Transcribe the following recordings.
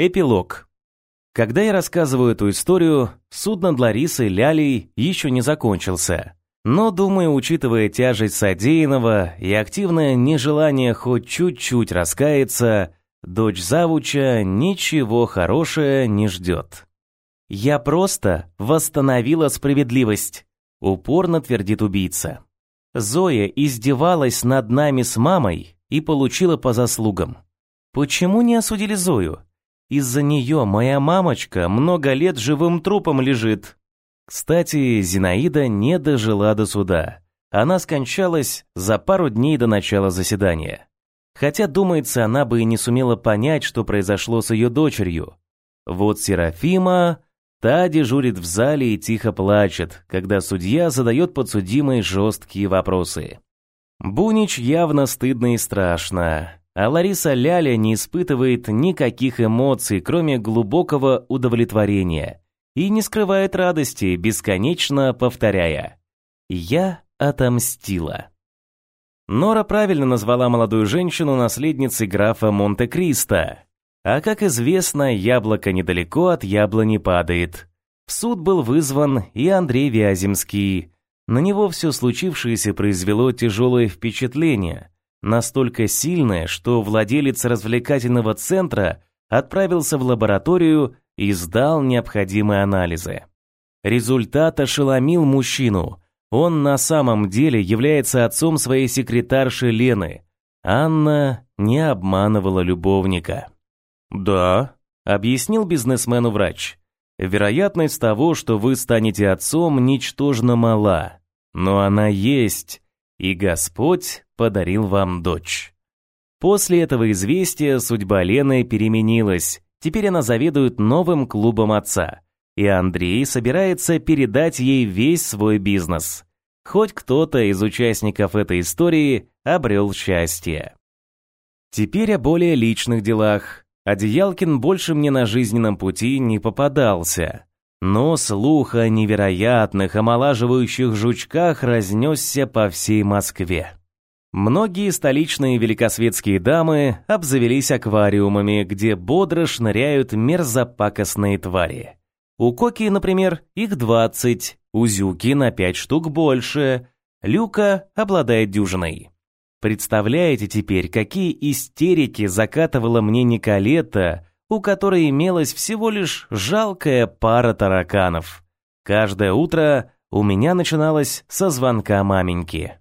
Эпилог. Когда я рассказываю эту историю, суд над Ларисой Лялей еще не закончился. Но, думаю, учитывая тяжесть содеянного и активное нежелание хоть чуть-чуть раскаяться, дочь завуча ничего хорошего не ждет. «Я просто восстановила справедливость», — упорно твердит убийца. Зоя издевалась над нами с мамой и получила по заслугам. Почему не осудили Зою? Из-за нее моя мамочка много лет живым трупом лежит. Кстати, Зинаида не дожила до суда. Она скончалась за пару дней до начала заседания. Хотя, думается, она бы и не сумела понять, что произошло с ее дочерью. Вот Серафима, та дежурит в зале и тихо плачет, когда судья задает подсудимой жесткие вопросы. Бунич явно стыдно и страшно, а Лариса Ляля не испытывает никаких эмоций, кроме глубокого удовлетворения, и не скрывает радости, бесконечно повторяя «Я отомстила». Нора правильно назвала молодую женщину наследницей графа Монте-Кристо. А как известно, яблоко недалеко от яблони падает. В суд был вызван и Андрей Вяземский. На него все случившееся произвело тяжелое впечатление – настолько сильное, что владелец развлекательного центра отправился в лабораторию и сдал необходимые анализы. Результат ошеломил мужчину. Он на самом деле является отцом своей секретарши Лены. Анна не обманывала любовника. «Да», — объяснил бизнесмену врач. «Вероятность того, что вы станете отцом, ничтожно мала. Но она есть, и Господь подарил вам дочь. После этого известия судьба Лены переменилась. Теперь она заведует новым клубом отца. И Андрей собирается передать ей весь свой бизнес. Хоть кто-то из участников этой истории обрел счастье. Теперь о более личных делах. Одеялкин больше мне на жизненном пути не попадался. Но слух о невероятных омолаживающих жучках разнесся по всей Москве. Многие столичные великосветские дамы обзавелись аквариумами, где бодро шныряют мерзопакостные твари. У Коки, например, их 20, у Зюки на 5 штук больше, Люка обладает дюжиной. Представляете теперь, какие истерики закатывала мне Николета, у которой имелась всего лишь жалкая пара тараканов. Каждое утро у меня начиналось со звонка маменьки.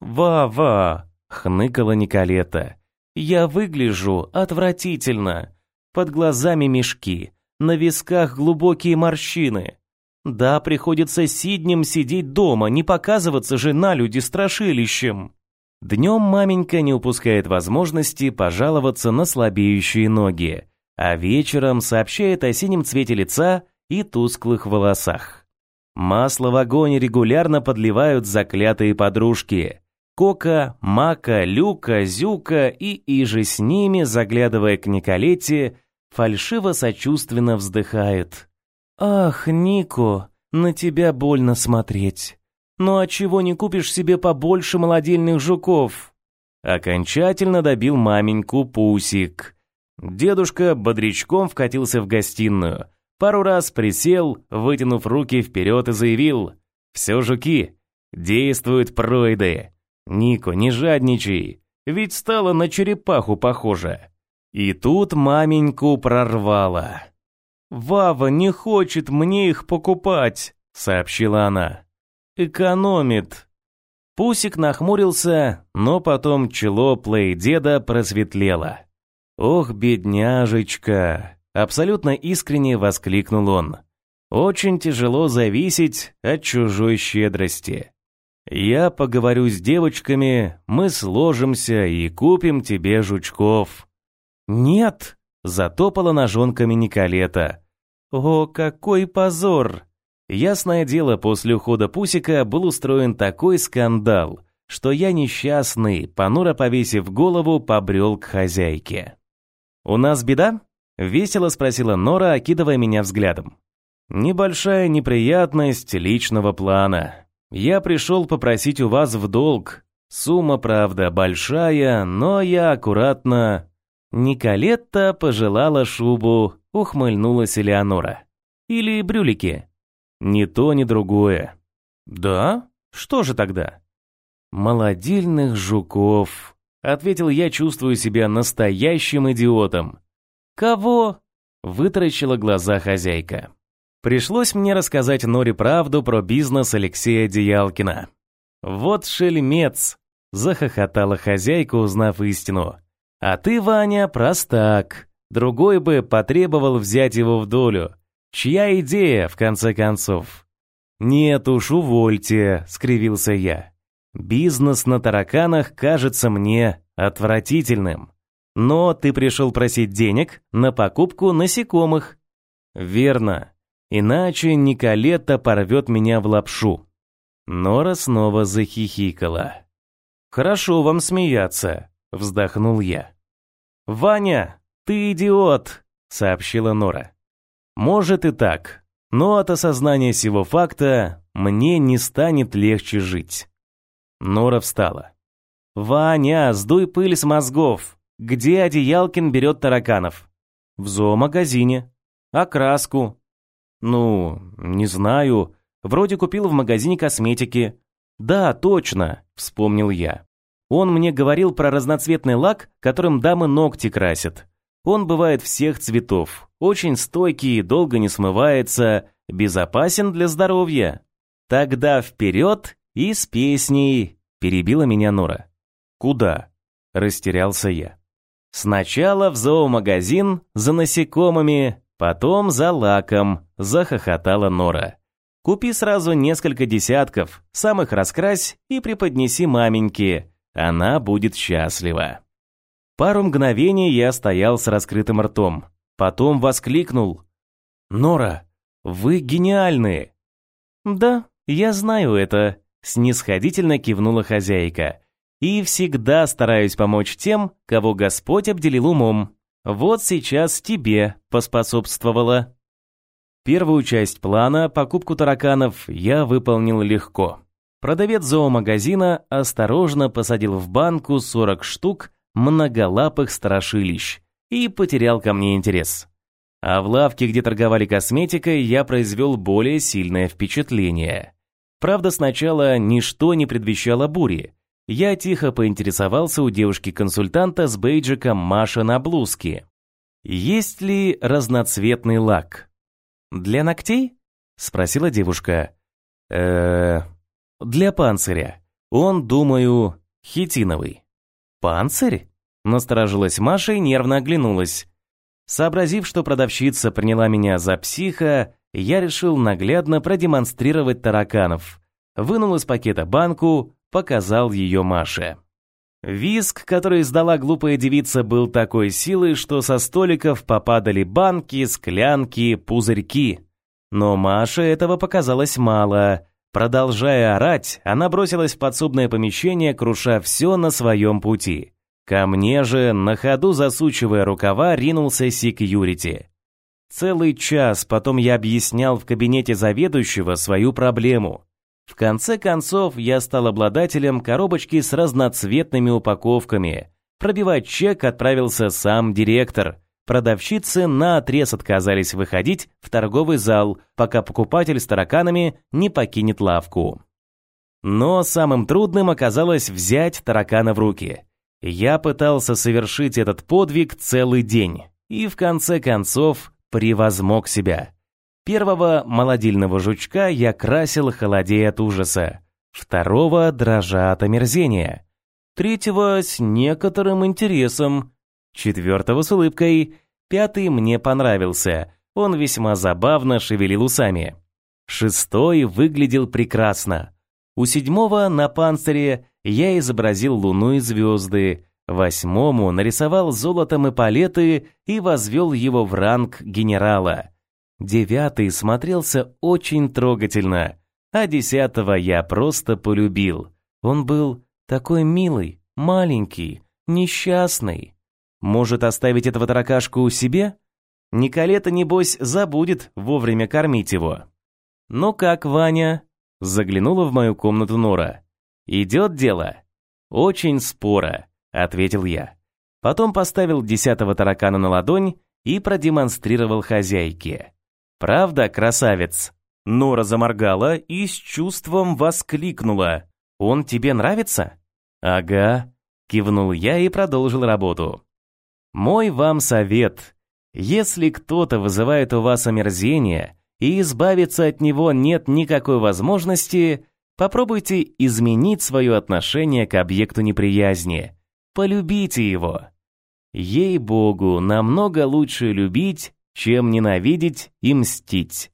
«Ва-ва!» — хныкала Николета. «Я выгляжу отвратительно. Под глазами мешки, на висках глубокие морщины. Да, приходится сиднем сидеть дома, не показываться же на люди страшилищем». Днем маменька не упускает возможности пожаловаться на слабеющие ноги, а вечером сообщает о синем цвете лица и тусклых волосах. Масло в огонь регулярно подливают заклятые подружки. Кока, Мака, Люка, Зюка и иже с ними, заглядывая к Николете, фальшиво-сочувственно вздыхает. «Ах, Нико, на тебя больно смотреть. Ну а чего не купишь себе побольше молодильных жуков?» Окончательно добил маменьку Пусик. Дедушка бодрячком вкатился в гостиную, пару раз присел, вытянув руки вперед и заявил «Все жуки, действуют пройды». «Нико, не жадничай, ведь стало на черепаху похоже». И тут маменьку прорвало. «Вава не хочет мне их покупать», — сообщила она. «Экономит». Пусик нахмурился, но потом чело плей-деда просветлело. «Ох, бедняжечка!» — абсолютно искренне воскликнул он. «Очень тяжело зависеть от чужой щедрости. Я поговорю с девочками, мы сложимся и купим тебе жучков». «Нет!» — затопала ножонками Николета. «О, какой позор!» Ясное дело, после ухода Пусика был устроен такой скандал, что я несчастный, понуро повесив голову, побрел к хозяйке. «У нас беда?» — весело спросила Нора, окидывая меня взглядом. «Небольшая неприятность личного плана. Я пришел попросить у вас в долг. Сумма, правда, большая, но я аккуратно... Николетта пожелала шубу, ухмыльнулась Элеонора. Или брюлики. Ни то, ни другое. Да? Что же тогда? Молодильных жуков, ответил я, чувствую себя настоящим идиотом. Кого? Вытаращила глаза хозяйка. Пришлось мне рассказать Норе правду про бизнес Алексея Диялкина. Вот шельмец, захохотала хозяйка, узнав истину. А ты, Ваня, простак. Другой бы потребовал взять его в долю. Чья идея, в конце концов? Нет уж, увольте, скривился я. Бизнес на тараканах кажется мне отвратительным. Но ты пришел просить денег на покупку насекомых. Верно. Иначе Николета порвет меня в лапшу. Нора снова захихикала. Хорошо вам смеяться, вздохнул я. Ваня, ты идиот, сообщила Нора. Может и так, но от осознания сего факта мне не станет легче жить. Нора встала. «Ваня, сдуй пыль с мозгов. Где Одеялкин берет тараканов?» «В зоомагазине». «А краску?» «Ну, не знаю. Вроде купил в магазине косметики». «Да, точно», — вспомнил я. Он мне говорил про разноцветный лак, которым дамы ногти красят. Он бывает всех цветов, очень стойкий, долго не смывается, безопасен для здоровья. Тогда вперед и с песней, перебила меня Нора. Куда? Растерялся я. Сначала в зоомагазин за насекомыми, потом за лаком, захохотала Нора. Купи сразу несколько десятков, сам их раскрась и преподнеси маменьке. Она будет счастлива. Пару мгновений я стоял с раскрытым ртом, потом воскликнул: "Нора, вы гениальны!" "Да, я знаю это", снисходительно кивнула хозяйка. И всегда стараюсь помочь тем, кого Господь обделил умом. Вот сейчас тебе поспособствовало. Первую часть плана, покупку тараканов, я выполнил легко. Продавец зоомагазина осторожно посадил в банку 40 штук многолапых страшилищ и потерял ко мне интерес. А в лавке, где торговали косметикой, я произвел более сильное впечатление. Правда, сначала ничто не предвещало бури. Я тихо поинтересовался у девушки-консультанта с бейджиком Маша на блузке. Есть ли разноцветный лак? Для ногтей? спросила девушка. Э, для панциря. Он, думаю, хитиновый. Панцирь? Насторожилась Маша и нервно оглянулась. Сообразив, что продавщица приняла меня за психа, я решил наглядно продемонстрировать тараканов. Вынул из пакета банку, показал ее Маше. Виск, который издала глупая девица, был такой силы, что со столиков попадали банки, склянки, пузырьки. Но Маше этого показалось мало. Продолжая орать, она бросилась в подсобное помещение, круша все на своем пути. Ко мне же, на ходу засучивая рукава, ринулся секьюрити. Целый час потом я объяснял в кабинете заведующего свою проблему. В конце концов, я стал обладателем коробочки с разноцветными упаковками. Пробивать чек отправился сам директор. Продавщицы наотрез отказались выходить в торговый зал, пока покупатель с тараканами не покинет лавку. Но самым трудным оказалось взять таракана в руки. Я пытался совершить этот подвиг целый день и в конце концов превозмог себя. Первого молодильного жучка я красил холодея от ужаса, второго дрожа от омерзения, третьего с некоторым интересом, четвертого с улыбкой, пятый мне понравился, он весьма забавно шевелил усами. Шестой выглядел прекрасно. У седьмого на панцире я изобразил луну и звезды, восьмому нарисовал золотом эполеты и возвел его в ранг генерала. Девятый смотрелся очень трогательно, а десятого я просто полюбил. Он был такой милый, маленький, несчастный. Может, оставить этого таракашку у себе? Николета, небось, забудет вовремя кормить его. «Ну как, Ваня?» — заглянула в мою комнату Нора. «Идет дело?» «Очень споро», — ответил я. Потом поставил десятого таракана на ладонь и продемонстрировал хозяйке. «Правда, красавец?» Нора заморгала и с чувством воскликнула. «Он тебе нравится?» «Ага», — кивнул я и продолжил работу. «Мой вам совет. Если кто-то вызывает у вас омерзение, и избавиться от него нет никакой возможности, попробуйте изменить свое отношение к объекту неприязни. Полюбите его. Ей-богу, намного лучше любить, чем ненавидеть и мстить.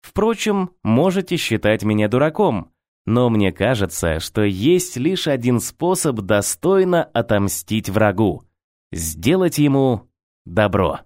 Впрочем, можете считать меня дураком, но мне кажется, что есть лишь один способ достойно отомстить врагу – сделать ему добро.